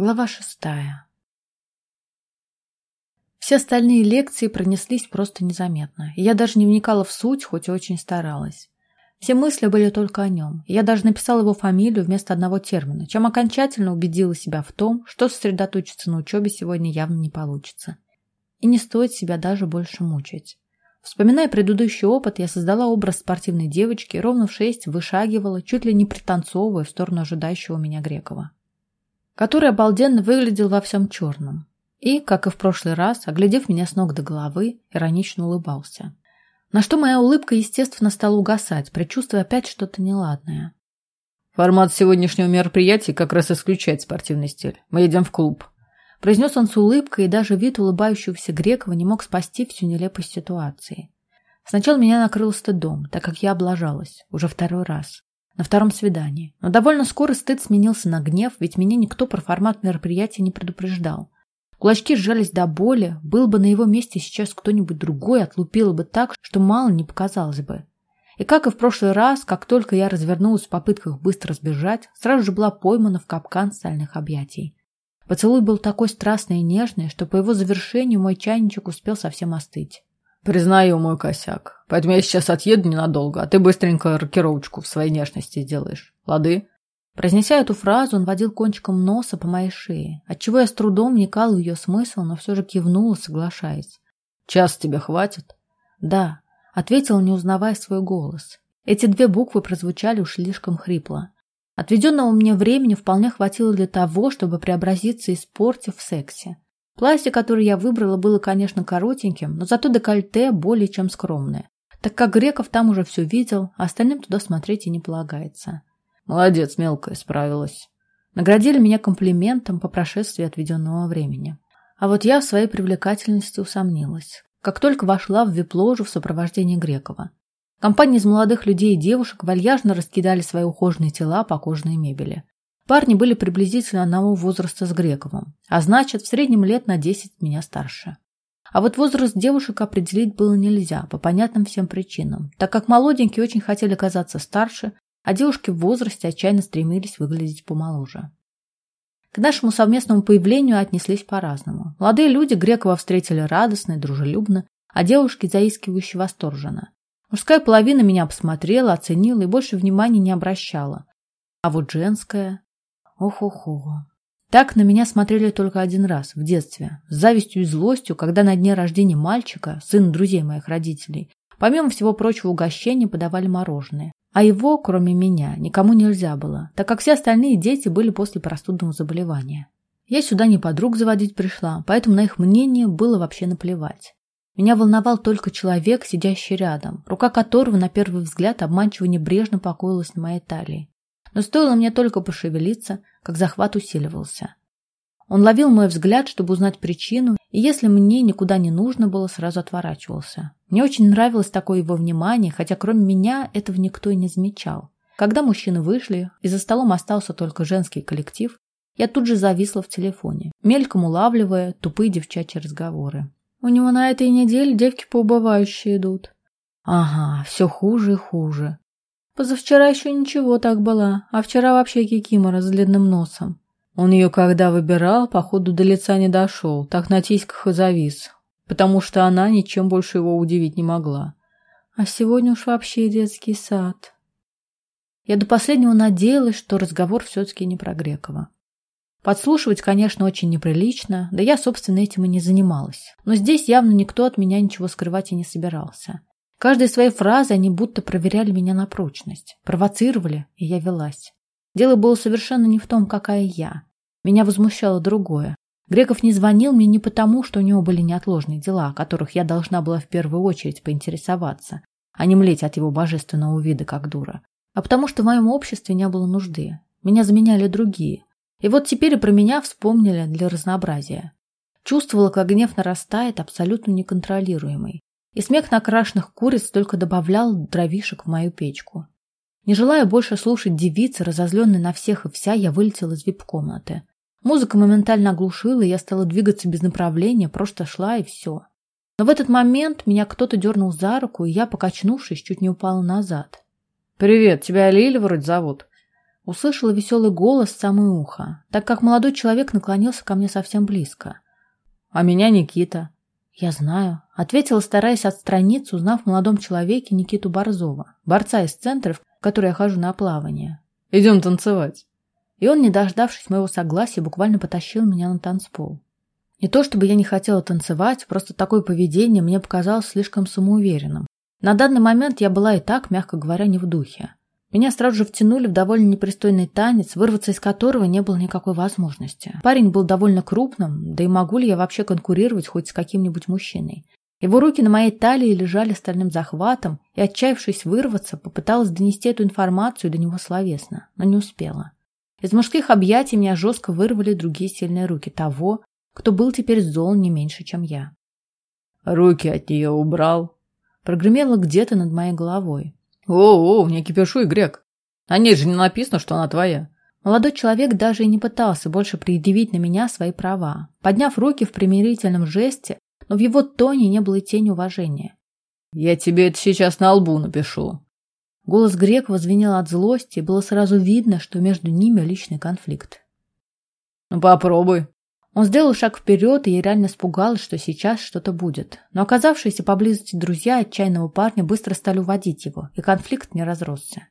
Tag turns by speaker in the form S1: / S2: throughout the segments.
S1: Глава шестая. Все остальные лекции пронеслись просто незаметно, я даже не вникала в суть, хоть и очень старалась. Все мысли были только о нем, я даже написала его фамилию вместо одного термина, чем окончательно убедила себя в том, что сосредоточиться на учебе сегодня явно не получится. И не стоит себя даже больше мучить. Вспоминая предыдущий опыт, я создала образ спортивной девочки, ровно в шесть вышагивала, чуть ли не пританцовывая в сторону ожидающего меня Грекова, который обалденно выглядел во всем черном. И, как и в прошлый раз, оглядев меня с ног до головы, иронично улыбался. На что моя улыбка, естественно, стала угасать, предчувствуя опять что-то неладное.
S2: «Формат сегодняшнего мероприятия как раз исключает спортивный стиль. Мы едем в клуб»,
S1: Произнес он с улыбкой, и даже вид улыбающегося Грекова не мог спасти всю нелепость ситуации. Сначала меня накрыл стыдом, так как я облажалась, уже второй раз, на втором свидании. Но довольно скоро стыд сменился на гнев, ведь меня никто про формат мероприятия не предупреждал. Кулачки сжались до боли, был бы на его месте сейчас кто-нибудь другой, отлупил бы так, что мало не показалось бы. И как и в прошлый раз, как только я развернулась в попытках быстро сбежать, сразу же была поймана в капкан сальных объятий. Поцелуй был такой страстный и нежный, что по его завершению мой чайничек успел совсем остыть.
S2: «Признаю мой косяк. Поэтому я сейчас отъеду ненадолго, а ты быстренько рокировочку в своей нежности сделаешь. Лады?»
S1: Произнеся эту фразу, он водил кончиком носа по моей шее, отчего я с трудом вникал в ее смысл, но все же кивнула, соглашаясь.
S2: «Час тебе хватит?»
S1: «Да», — ответил, не узнавая свой голос. Эти две буквы прозвучали уж слишком хрипло. Отведенного мне времени вполне хватило для того, чтобы преобразиться из порти в сексе. Платье, которое я выбрала, было, конечно, коротеньким, но зато декольте более чем скромное, так как Греков там уже все видел, а остальным туда смотреть и не полагается.
S2: Молодец, мелкая, справилась.
S1: Наградили меня комплиментом по прошествии отведенного времени. А вот я в своей привлекательности усомнилась. Как только вошла в вип-ложу в сопровождении Грекова. Компания из молодых людей и девушек вальяжно раскидали свои ухоженные тела по кожаной мебели. Парни были приблизительно одного возраста с Грековым, а значит, в среднем лет на 10 меня старше. А вот возраст девушек определить было нельзя, по понятным всем причинам, так как молоденькие очень хотели казаться старше, а девушки в возрасте отчаянно стремились выглядеть помоложе. К нашему совместному появлению отнеслись по-разному. Молодые люди Грекова встретили радостно и дружелюбно, а девушки заискивающе восторженно. Мужская половина меня посмотрела, оценила и больше внимания не обращала. А вот женская... Ох-охо. Так на меня смотрели только один раз, в детстве, с завистью и злостью, когда на дне рождения мальчика, сына друзей моих родителей, помимо всего прочего угощения подавали мороженое. А его, кроме меня, никому нельзя было, так как все остальные дети были после простудного заболевания. Я сюда не подруг заводить пришла, поэтому на их мнение было вообще наплевать. Меня волновал только человек, сидящий рядом, рука которого на первый взгляд обманчиво небрежно покоилась на моей талии. Но стоило мне только пошевелиться, как захват усиливался. Он ловил мой взгляд, чтобы узнать причину, и если мне никуда не нужно было, сразу отворачивался. Мне очень нравилось такое его внимание, хотя кроме меня этого никто и не замечал. Когда мужчины вышли, и за столом остался только женский коллектив, я тут же зависла в телефоне, мельком улавливая тупые девчачьи разговоры. У него на этой неделе девки поубывающие идут. Ага, все хуже и хуже. Позавчера еще ничего так была, а вчера вообще кикимора с длинным носом. Он ее когда выбирал, походу до лица не дошел, так на тиськах и завис, потому что она ничем больше его удивить не могла. А сегодня уж вообще детский сад. Я до последнего надеялась, что разговор все-таки не про Грекова. Подслушивать, конечно, очень неприлично, да я, собственно, этим и не занималась. Но здесь явно никто от меня ничего скрывать и не собирался. Каждой своей фразой они будто проверяли меня на прочность, провоцировали, и я велась. Дело было совершенно не в том, какая я. Меня возмущало другое. Греков не звонил мне не потому, что у него были неотложные дела, о которых я должна была в первую очередь поинтересоваться, а не млеть от его божественного вида, как дура, а потому что в моем обществе не было нужды. Меня заменяли другие, и вот теперь и про меня вспомнили для разнообразия. Чувствовала, как гнев нарастает, абсолютно неконтролируемый. И смех накрашенных куриц только добавлял дровишек в мою печку. Не желая больше слушать девицы, разозленной на всех и вся, я вылетела из вип-комнаты. Музыка моментально оглушила, и я стала двигаться без направления, просто шла и все. Но в этот момент меня кто-то дернул за руку, и я, покачнувшись, чуть не упала назад.
S2: «Привет, тебя Лиля вроде зовут?»
S1: Услышала веселый голос в самое ухо, так как молодой человек наклонился ко мне совсем близко.
S2: «А меня Никита».
S1: «Я знаю», — ответила, стараясь отстраниться, узнав в молодом человеке Никиту Борзова, борца из центров, в который я хожу на плавание.
S2: «Идем танцевать».
S1: И он, не дождавшись моего согласия, буквально потащил меня на танцпол. Не то чтобы я не хотела танцевать, просто такое поведение мне показалось слишком самоуверенным. На данный момент я была и так, мягко говоря, не в духе. Меня сразу же втянули в довольно непристойный танец, вырваться из которого не было никакой возможности. Парень был довольно крупным, да и могу ли я вообще конкурировать хоть с каким-нибудь мужчиной? Его руки на моей талии лежали стальным захватом, и, отчаявшись вырваться, попыталась донести эту информацию до него словесно, но не успела. Из мужских объятий меня жестко вырвали другие сильные руки того, кто был теперь зол не меньше, чем я.
S2: «Руки от нее убрал!»
S1: Прогремело где-то над моей головой.
S2: «О-о, не кипишуй, Грек. На ней же не написано, что она твоя».
S1: Молодой человек даже и не пытался больше предъявить на меня свои права, подняв руки в примирительном жесте, но в его тоне не было и тени уважения.
S2: «Я тебе это сейчас на лбу напишу».
S1: Голос Грекова звенел от злости, и было сразу видно, что между ними личный конфликт.
S2: «Ну попробуй»,
S1: он сделал шаг вперед, и я реально испугалась, что сейчас что-то будет. Но оказавшиеся поблизости друзья отчаянного парня быстро стали уводить его, и конфликт не разросся.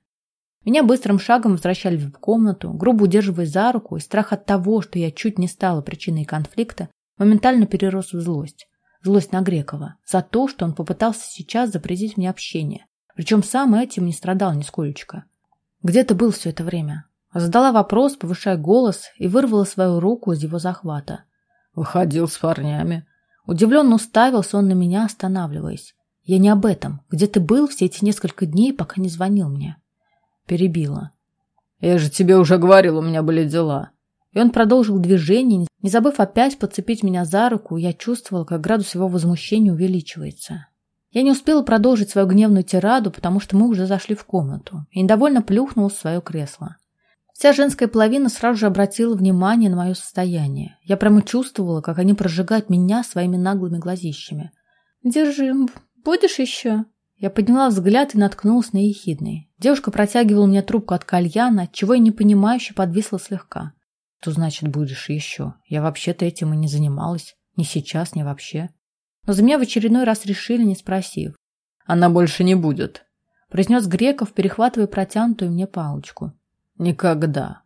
S1: Меня быстрым шагом возвращали в комнату, грубо удерживая за руку, и страх от того, что я чуть не стала причиной конфликта, моментально перерос в злость. Злость на Грекова. За то, что он попытался сейчас запретить мне общение. Причем сам этим не страдал нисколечко. Где ты был все это время? Задала вопрос, повышая голос, и вырвала свою руку из его захвата.
S2: «Выходил с парнями».
S1: Удивленно уставился он на меня, останавливаясь. «Я не об этом. Где ты был все эти несколько дней, пока не звонил мне?» Перебила.
S2: «Я же тебе уже говорил, у меня были дела».
S1: И он продолжил движение, не забыв опять подцепить меня за руку, я чувствовала, как градус его возмущения увеличивается. Я не успела продолжить свою гневную тираду, потому что мы уже зашли в комнату, и недовольно плюхнулась в свое кресло. Вся женская половина сразу же обратила внимание на мое состояние. Я прямо чувствовала, как они прожигают меня своими наглыми глазищами. «Держи, будешь еще?» Я подняла взгляд и наткнулась на ехидный. Девушка протягивала мне трубку от кальяна, от чего я непонимающе подвисла слегка. Что значит будешь еще? Я вообще-то этим и не занималась. Ни сейчас, ни вообще. Но за меня в очередной раз решили, не спросив.
S2: Она больше не будет,
S1: произнес Греков, перехватывая протянутую мне палочку.
S2: Никогда.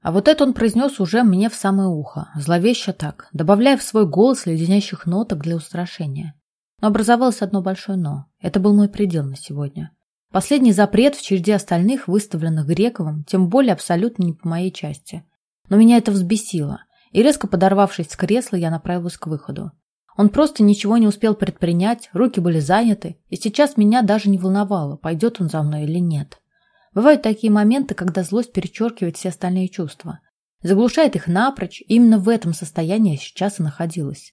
S1: А вот это он произнес уже мне в самое ухо, зловеще так, добавляя в свой голос леденящих ноток для устрашения. Но образовалось одно большое «но». Это был мой предел на сегодня. Последний запрет в череде остальных, выставленных Грековым, тем более абсолютно не по моей части. Но меня это взбесило, и резко подорвавшись с кресла, я направилась к выходу. Он просто ничего не успел предпринять, руки были заняты, и сейчас меня даже не волновало, пойдет он за мной или нет. Бывают такие моменты, когда злость перечеркивает все остальные чувства. Заглушает их напрочь, и именно в этом состоянии я сейчас и находилась.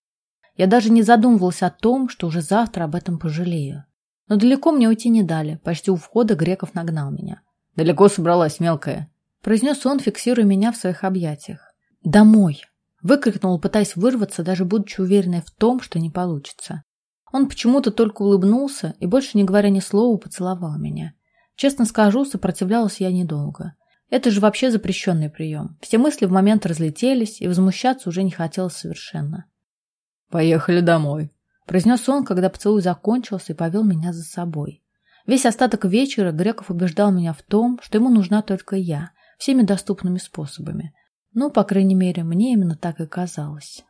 S1: Я даже не задумывалась о том, что уже завтра об этом пожалею. Но далеко мне уйти не дали, почти у входа Греков нагнал меня.
S2: «Далеко собралась, мелкая?»
S1: произнес он, фиксируя меня в своих объятиях. «Домой!» выкрикнул, пытаясь вырваться, даже будучи уверенной в том, что не получится. Он почему-то только улыбнулся и, больше не говоря ни слова, поцеловал меня. Честно скажу, сопротивлялась я недолго. Это же вообще запрещенный прием. Все мысли в момент разлетелись, и возмущаться уже не хотелось совершенно.
S2: «Поехали домой», –
S1: произнес он, когда поцелуй закончился и повел меня за собой. Весь остаток вечера Греков убеждал меня в том, что ему нужна только я, всеми доступными способами. Ну, по крайней мере, мне именно так и казалось.